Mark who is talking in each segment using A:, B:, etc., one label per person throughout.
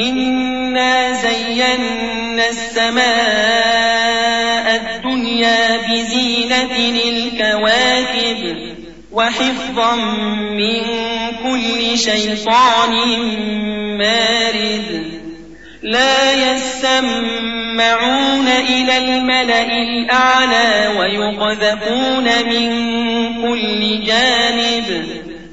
A: إنا زينا السماء الدنيا بزينة الكواكب وحفظا من كل شيطان مارد لا يسمعون إلى الملأ الأعلى ويقذفون من كل جانب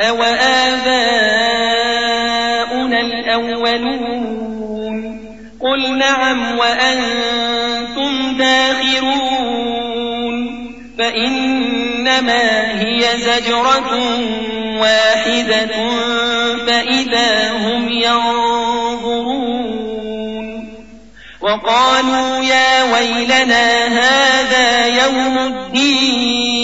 A: أوآباؤنا الأولون قل نعم وأنتم داخرون فإنما هي زجرة واحدة فإذا هم ينظرون وقالوا يا ويلنا هذا يوم الدين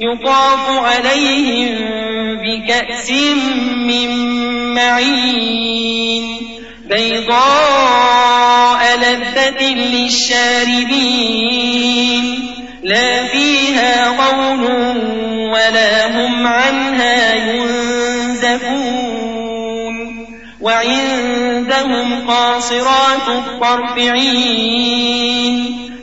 A: يطاف عليهم بكأس من معين بيضاء لذة للشاربين لا فيها غول ولا هم عنها ينزفون وعندهم قاصرات الطرف عين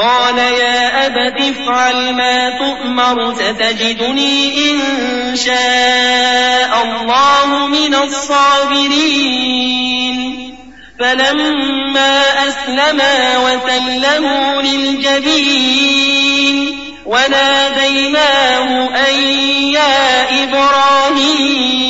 A: قال يا أبت افعل ما تؤمر ستجدني إن شاء الله من الصابرين. فلما أسلما وتله للجبين وناديناه أن يا إبراهيم.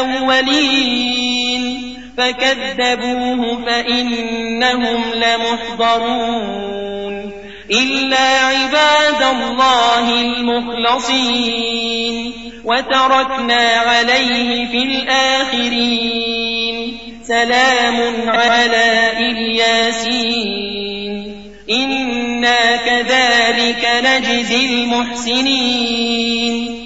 A: الأولين. فكذبوه فإنهم لمحضرون. إلا عباد الله المخلصين. وتركنا عليه في الآخرين. سلام على إلياسين. إنا كذلك نجزي المحسنين.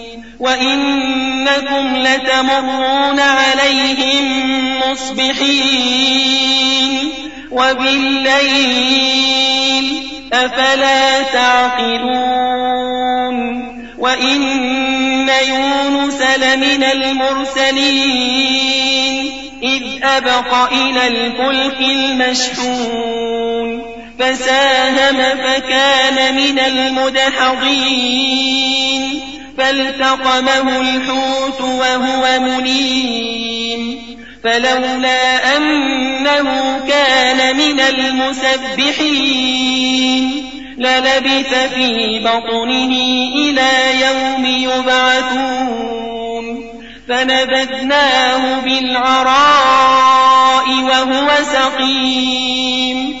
A: وإنكم لتمرون عليهم مصبحين وبالليل أفلا تعقلون وإن يونس لمن المرسلين إذ أبق إلى الفلك المشحون فساهم فكان من المدحضين فالتقمه الحوت وهو مليم فلولا أنه كان من المسبحين للبث في بطنه إلى يوم يبعثون فنبذناه بالعراء وهو سقيم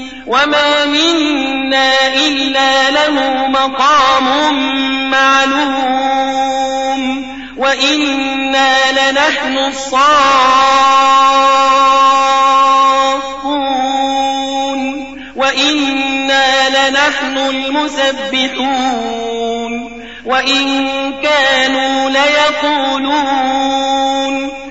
A: وما منا إلا له مقام معلوم وإنا لنحن الصافون وإنا لنحن المسبحون وإن كانوا ليقولون